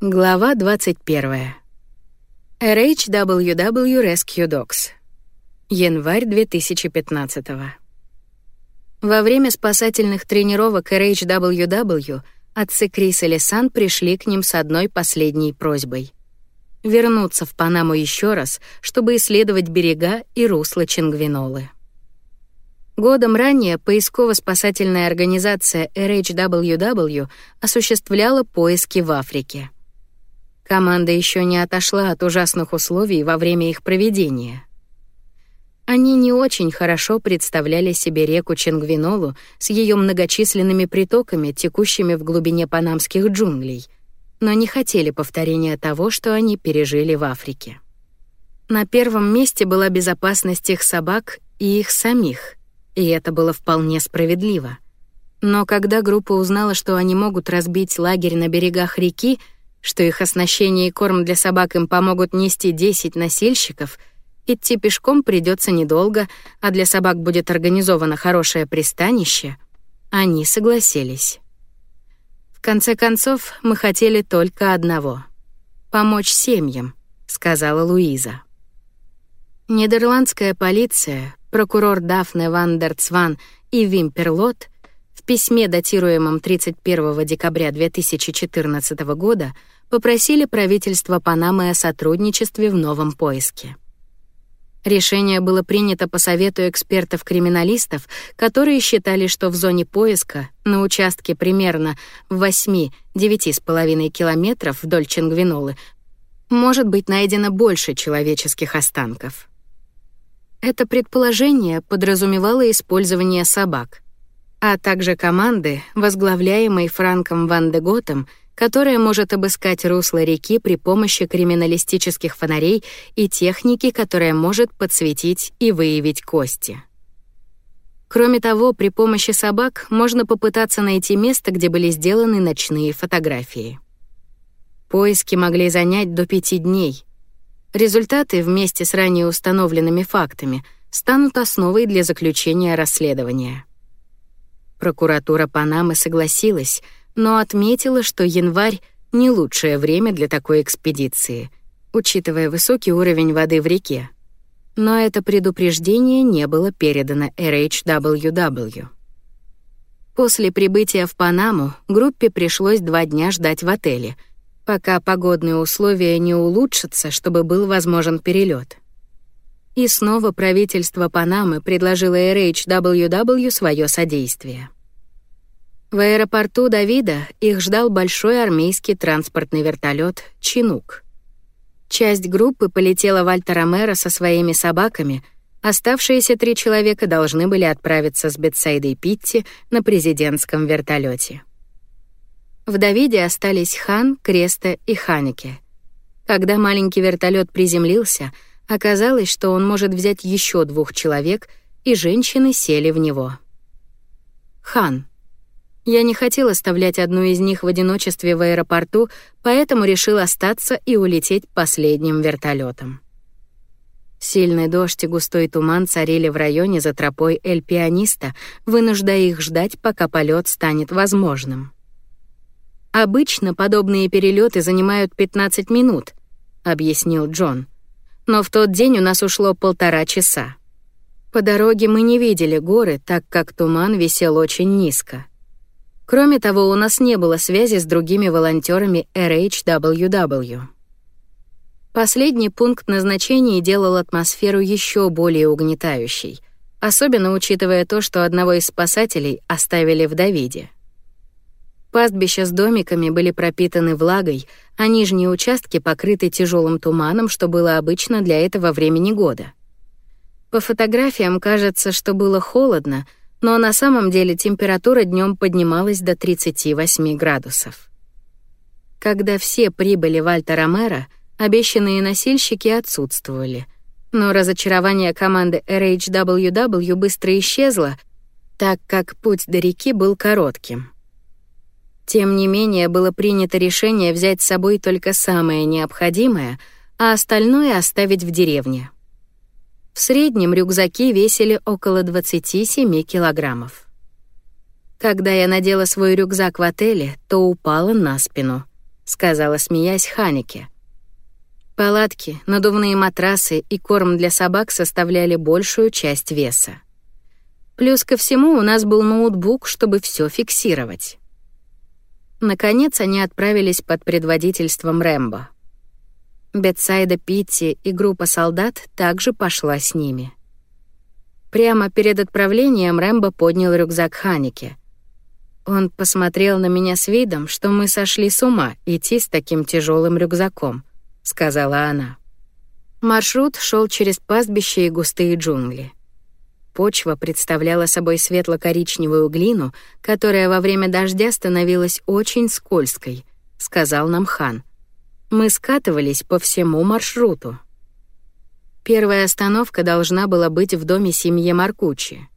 Глава 21. RHWW Rescue Dogs. Январь 2015. Во время спасательных тренировок RHWW отцы Крис и Лисан пришли к ним с одной последней просьбой — вернуться в Панаму еще раз, чтобы исследовать берега и русло Чингвинолы. Годом ранее поисково-спасательная организация RHWW осуществляла поиски в Африке — Команда еще не отошла от ужасных условий во время их проведения. Они не очень хорошо представляли себе реку Чингвинолу с ее многочисленными притоками, текущими в глубине панамских джунглей, но не хотели повторения того, что они пережили в Африке. На первом месте была безопасность их собак и их самих, и это было вполне справедливо. Но когда группа узнала, что они могут разбить лагерь на берегах реки, что их оснащение и корм для собак им помогут нести 10 носильщиков, идти пешком придется недолго, а для собак будет организовано хорошее пристанище, они согласились. В конце концов, мы хотели только одного — помочь семьям, сказала Луиза. Нидерландская полиция, прокурор Дафне Ван дер Цван и Вимперлот письме, датируемом 31 декабря 2014 года, попросили правительство Панамы о сотрудничестве в новом поиске. Решение было принято по совету экспертов-криминалистов, которые считали, что в зоне поиска, на участке примерно в 8-9,5 километров вдоль Чингвинолы, может быть найдено больше человеческих останков. Это предположение подразумевало использование собак, а также команды, возглавляемой Франком Ван де Готом, которая может обыскать русло реки при помощи криминалистических фонарей и техники, которая может подсветить и выявить кости. Кроме того, при помощи собак можно попытаться найти место, где были сделаны ночные фотографии. Поиски могли занять до пяти дней. Результаты вместе с ранее установленными фактами станут основой для заключения расследования. Прокуратура Панамы согласилась — но отметила, что январь — не лучшее время для такой экспедиции, учитывая высокий уровень воды в реке. Но это предупреждение не было передано RHWW. После прибытия в Панаму группе пришлось два дня ждать в отеле, пока погодные условия не улучшатся, чтобы был возможен перелет. И снова правительство Панамы предложило RHWW свое содействие. В аэропорту Давида их ждал большой армейский транспортный вертолет «Чинук». Часть группы полетела в Альта-Ромеро со своими собаками, оставшиеся три человека должны были отправиться с Бетсайдой Питти на президентском вертолете. В Давиде остались Хан, Креста и Ханике. Когда маленький вертолет приземлился, оказалось, что он может взять еще двух человек, и женщины сели в него. Хан — я не хотел оставлять одну из них в одиночестве в аэропорту, поэтому решил остаться и улететь последним вертолетом. Сильный дождь и густой туман царили в районе за тропой Эль-Пианиста, вынуждая их ждать, пока полет станет возможным. Обычно подобные перелеты занимают 15 минут, объяснил Джон. Но в тот день у нас ушло полтора часа. По дороге мы не видели горы, так как туман висел очень низко. Кроме того, у нас не было связи с другими волонтерами RHWW. Последний пункт назначения делал атмосферу еще более угнетающей, особенно учитывая то, что одного из спасателей оставили в Давиде. Пастбища с домиками были пропитаны влагой, а нижние участки покрыты тяжелым туманом, что было обычно для этого времени года. По фотографиям кажется, что было холодно, но на самом деле температура днем поднималась до 38 градусов. Когда все прибыли в Альта-Ромеро, обещанные носильщики отсутствовали, но разочарование команды RHWW быстро исчезло, так как путь до реки был коротким. Тем не менее, было принято решение взять с собой только самое необходимое, а остальное оставить в деревне. В среднем рюкзаки весили около 27 килограммов. Когда я надела свой рюкзак в отеле, то упала на спину, сказала, смеясь, Ханике. Палатки, надувные матрасы и корм для собак составляли большую часть веса. Плюс ко всему у нас был ноутбук, чтобы все фиксировать. Наконец они отправились под предводительством Рэмбо. Бетсайда Питти и группа солдат также пошла с ними. Прямо перед отправлением Рэмбо поднял рюкзак Ханики. Он посмотрел на меня с видом, что мы сошли с ума идти с таким тяжелым рюкзаком, сказала она. Маршрут шел через пастбище и густые джунгли. Почва представляла собой светло-коричневую глину, которая во время дождя становилась очень скользкой, сказал нам Хан. Мы скатывались по всему маршруту. Первая остановка должна была быть в доме семьи Маркучи.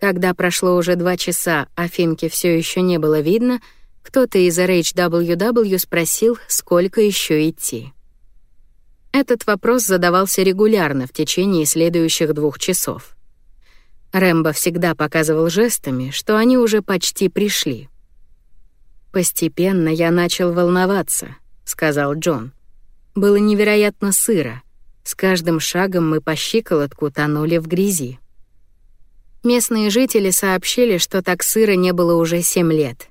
Когда прошло уже два часа, а Финки все еще не было видно, кто-то из RHWW спросил, сколько еще идти. Этот вопрос задавался регулярно в течение следующих двух часов. Рэмбо всегда показывал жестами, что они уже почти пришли. Постепенно я начал волноваться — сказал Джон. Было невероятно сыро. С каждым шагом мы по щиколотку тонули в грязи. Местные жители сообщили, что так сыро не было уже семь лет.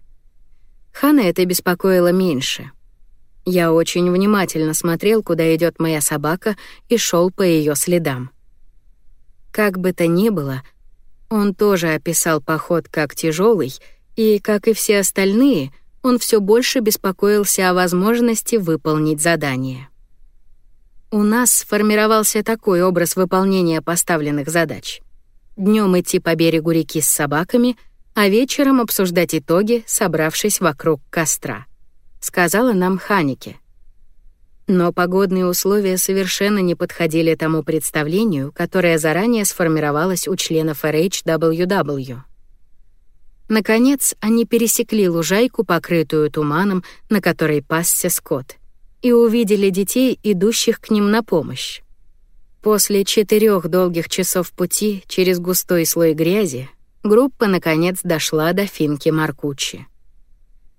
Хана это беспокоило меньше. Я очень внимательно смотрел, куда идет моя собака, и шел по ее следам. Как бы то ни было, он тоже описал поход как тяжелый, и, как и все остальные — он все больше беспокоился о возможности выполнить задание. У нас сформировался такой образ выполнения поставленных задач. Днем идти по берегу реки с собаками, а вечером обсуждать итоги, собравшись вокруг костра, сказала нам Ханике. Но погодные условия совершенно не подходили тому представлению, которое заранее сформировалось у членов RHWW. Наконец, они пересекли лужайку, покрытую туманом, на которой пасся скот, и увидели детей, идущих к ним на помощь. После четырех долгих часов пути через густой слой грязи группа наконец дошла до финки Маркучи.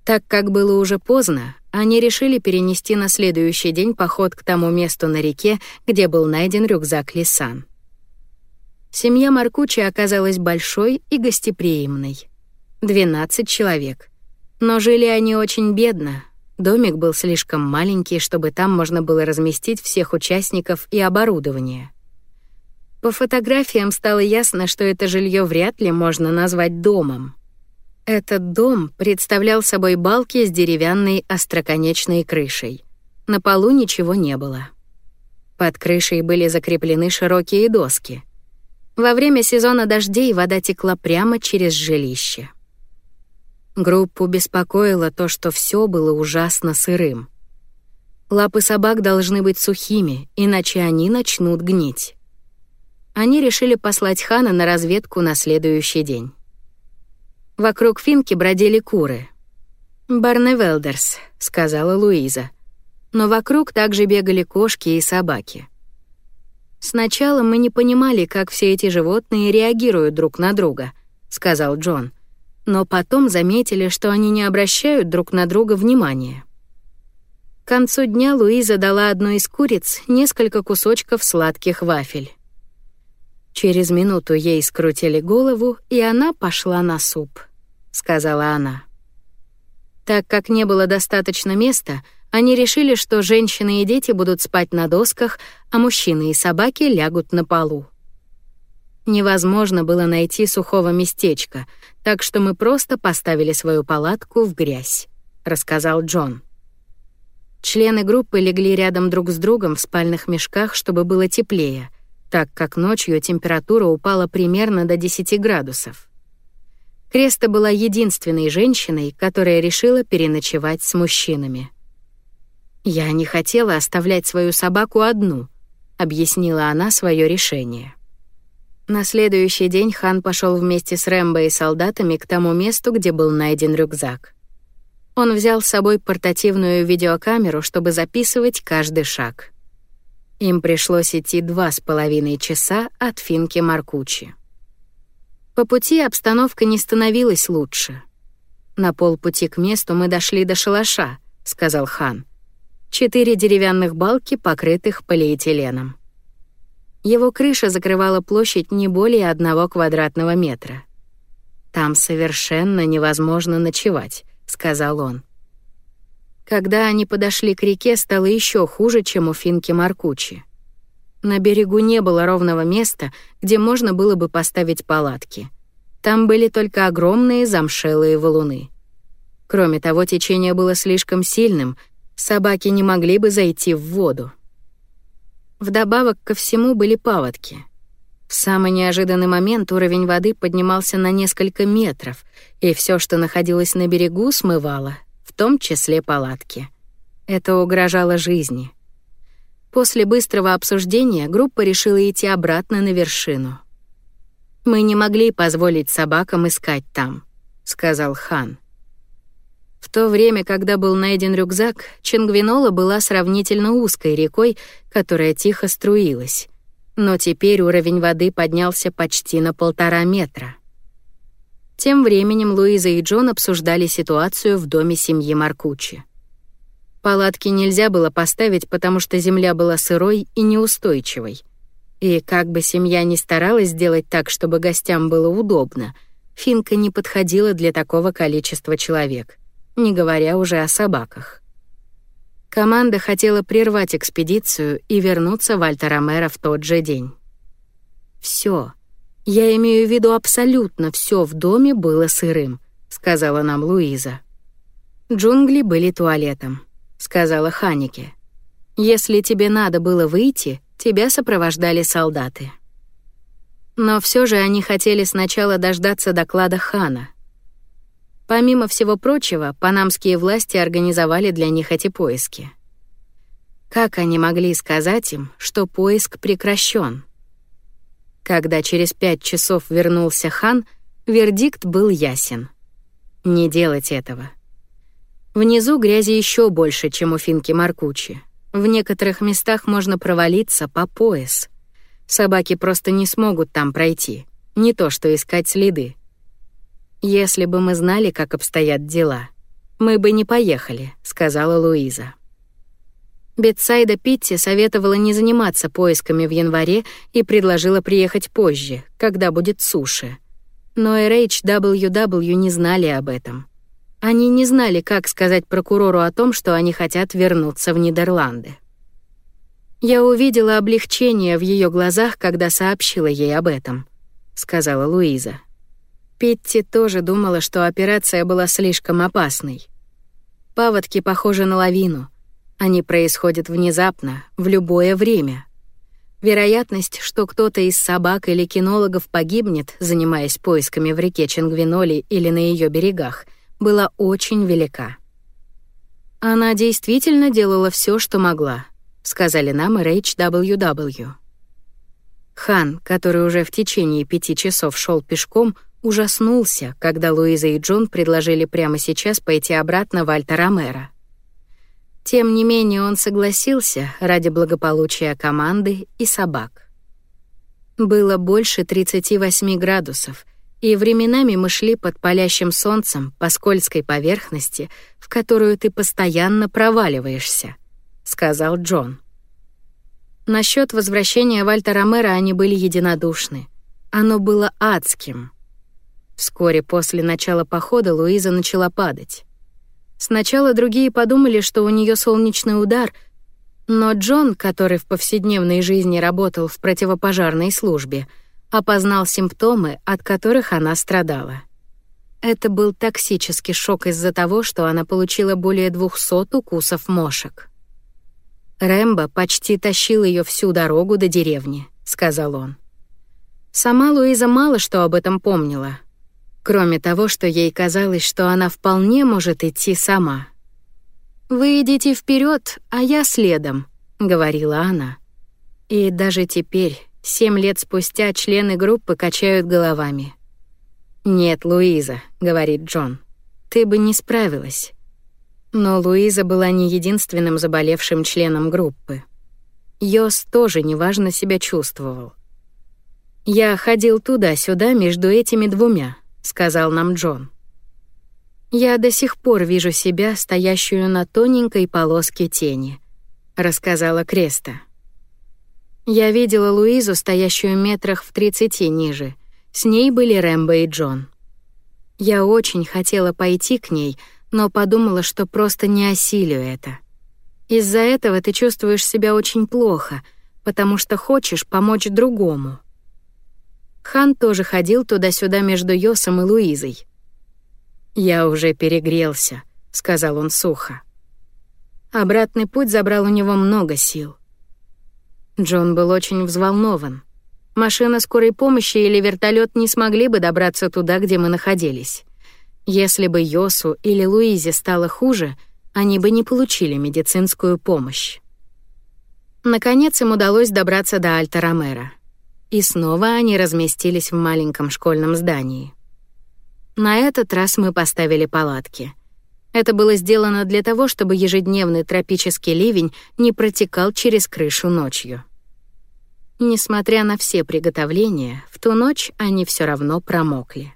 Так как было уже поздно, они решили перенести на следующий день поход к тому месту на реке, где был найден рюкзак Лисан. Семья Маркучи оказалась большой и гостеприимной. 12 человек. Но жили они очень бедно. Домик был слишком маленький, чтобы там можно было разместить всех участников и оборудование. По фотографиям стало ясно, что это жилье вряд ли можно назвать домом. Этот дом представлял собой балки с деревянной остроконечной крышей. На полу ничего не было. Под крышей были закреплены широкие доски. Во время сезона дождей вода текла прямо через жилище. Группу беспокоило то, что все было ужасно сырым. Лапы собак должны быть сухими, иначе они начнут гнить. Они решили послать Хана на разведку на следующий день. Вокруг Финки бродили куры. «Барневелдерс», — сказала Луиза. Но вокруг также бегали кошки и собаки. «Сначала мы не понимали, как все эти животные реагируют друг на друга», — сказал Джон но потом заметили, что они не обращают друг на друга внимания. К концу дня Луиза дала одной из куриц несколько кусочков сладких вафель. Через минуту ей скрутили голову, и она пошла на суп, сказала она. Так как не было достаточно места, они решили, что женщины и дети будут спать на досках, а мужчины и собаки лягут на полу. Невозможно было найти сухого местечка, так что мы просто поставили свою палатку в грязь, рассказал Джон. Члены группы легли рядом друг с другом в спальных мешках, чтобы было теплее, так как ночью температура упала примерно до 10 градусов. Креста была единственной женщиной, которая решила переночевать с мужчинами. «Я не хотела оставлять свою собаку одну», — объяснила она свое решение. На следующий день хан пошел вместе с Рэмбо и солдатами к тому месту, где был найден рюкзак. Он взял с собой портативную видеокамеру, чтобы записывать каждый шаг. Им пришлось идти два с половиной часа от Финки Маркучи. По пути обстановка не становилась лучше. На полпути к месту мы дошли до шалаша, сказал Хан. Четыре деревянных балки, покрытых полиэтиленом. Его крыша закрывала площадь не более одного квадратного метра. Там совершенно невозможно ночевать, сказал он. Когда они подошли к реке, стало еще хуже, чем у Финки Маркучи. На берегу не было ровного места, где можно было бы поставить палатки. Там были только огромные замшелые валуны. Кроме того, течение было слишком сильным, собаки не могли бы зайти в воду. Вдобавок ко всему были паводки. В самый неожиданный момент уровень воды поднимался на несколько метров, и все, что находилось на берегу, смывало, в том числе палатки. Это угрожало жизни. После быстрого обсуждения группа решила идти обратно на вершину. Мы не могли позволить собакам искать там, сказал Хан. В то время, когда был найден рюкзак, Чингвинола была сравнительно узкой рекой, которая тихо струилась. Но теперь уровень воды поднялся почти на полтора метра. Тем временем Луиза и Джон обсуждали ситуацию в доме семьи Маркучи. Палатки нельзя было поставить, потому что земля была сырой и неустойчивой. И как бы семья ни старалась сделать так, чтобы гостям было удобно, финка не подходила для такого количества человек, не говоря уже о собаках. Команда хотела прервать экспедицию и вернуться в Альтаромеро в тот же день. Все, «Я имею в виду абсолютно все в доме было сырым», — сказала нам Луиза. «Джунгли были туалетом», — сказала Ханике. «Если тебе надо было выйти, тебя сопровождали солдаты». Но все же они хотели сначала дождаться доклада Хана. Помимо всего прочего, панамские власти организовали для них эти поиски. Как они могли сказать им, что поиск прекращен? Когда через пять часов вернулся хан, вердикт был ясен. Не делать этого. Внизу грязи еще больше, чем у Финки Маркучи. В некоторых местах можно провалиться по пояс. Собаки просто не смогут там пройти, не то что искать следы. Если бы мы знали, как обстоят дела, мы бы не поехали, сказала Луиза. Бетсайда Питти советовала не заниматься поисками в январе и предложила приехать позже, когда будет суши. Но RHWW не знали об этом. Они не знали, как сказать прокурору о том, что они хотят вернуться в Нидерланды. Я увидела облегчение в ее глазах, когда сообщила ей об этом, сказала Луиза. Питти тоже думала, что операция была слишком опасной. Паводки похожи на лавину — они происходят внезапно, в любое время. Вероятность, что кто-то из собак или кинологов погибнет, занимаясь поисками в реке Чингвиноли или на ее берегах, была очень велика. Она действительно делала все, что могла, сказали нам RHWW. Хан, который уже в течение пяти часов шел пешком, ужаснулся, когда Луиза и Джон предложили прямо сейчас пойти обратно в Альта-Ромеро. Тем не менее он согласился ради благополучия команды и собак. Было больше 38 градусов, и временами мы шли под палящим солнцем по скользкой поверхности, в которую ты постоянно проваливаешься, сказал Джон. Насчет возвращения Вальта Ромеро они были единодушны. Оно было адским. Вскоре после начала похода Луиза начала падать. Сначала другие подумали, что у нее солнечный удар, но Джон, который в повседневной жизни работал в противопожарной службе, опознал симптомы, от которых она страдала. Это был токсический шок из-за того, что она получила более 200 укусов мошек. Рэмбо почти тащил ее всю дорогу до деревни, сказал он. Сама Луиза мало что об этом помнила, кроме того, что ей казалось, что она вполне может идти сама. «Вы идите вперед, а я следом», — говорила она. И даже теперь, семь лет спустя, члены группы качают головами. «Нет, Луиза», — говорит Джон, — «ты бы не справилась». Но Луиза была не единственным заболевшим членом группы. Йос тоже неважно себя чувствовал. Я ходил туда-сюда между этими двумя, сказал нам Джон. Я до сих пор вижу себя, стоящую на тоненькой полоске тени, рассказала Креста. Я видела Луизу, стоящую метрах в тридцати ниже. С ней были Рэмбо и Джон. Я очень хотела пойти к ней, но подумала, что просто не осилю это. Из-за этого ты чувствуешь себя очень плохо, потому что хочешь помочь другому. Хан тоже ходил туда-сюда между Йосом и Луизой. «Я уже перегрелся», — сказал он сухо. Обратный путь забрал у него много сил. Джон был очень взволнован. Машина скорой помощи или вертолет не смогли бы добраться туда, где мы находились. Если бы Йосу или Луизе стало хуже, они бы не получили медицинскую помощь. Наконец им удалось добраться до Альта-Ромеро. И снова они разместились в маленьком школьном здании. На этот раз мы поставили палатки. Это было сделано для того, чтобы ежедневный тропический ливень не протекал через крышу ночью. Несмотря на все приготовления, в ту ночь они все равно промокли.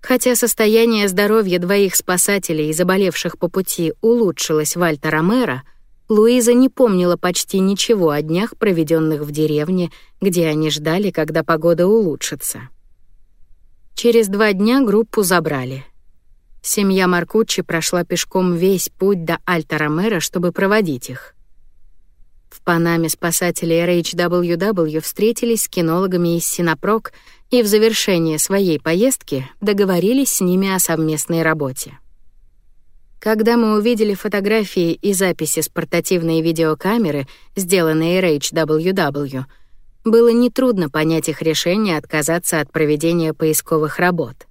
Хотя состояние здоровья двоих спасателей, заболевших по пути, улучшилось в Альта-Ромеро, Луиза не помнила почти ничего о днях, проведенных в деревне, где они ждали, когда погода улучшится. Через два дня группу забрали. Семья Маркуччи прошла пешком весь путь до Альта-Ромеро, чтобы проводить их. В Панаме спасатели RHWW встретились с кинологами из Синопрок и в завершение своей поездки договорились с ними о совместной работе. Когда мы увидели фотографии и записи с портативной видеокамеры, сделанные RHWW, было нетрудно понять их решение отказаться от проведения поисковых работ.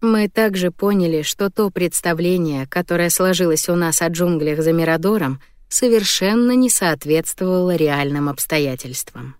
Мы также поняли, что то представление, которое сложилось у нас о джунглях за Мирадором, совершенно не соответствовало реальным обстоятельствам.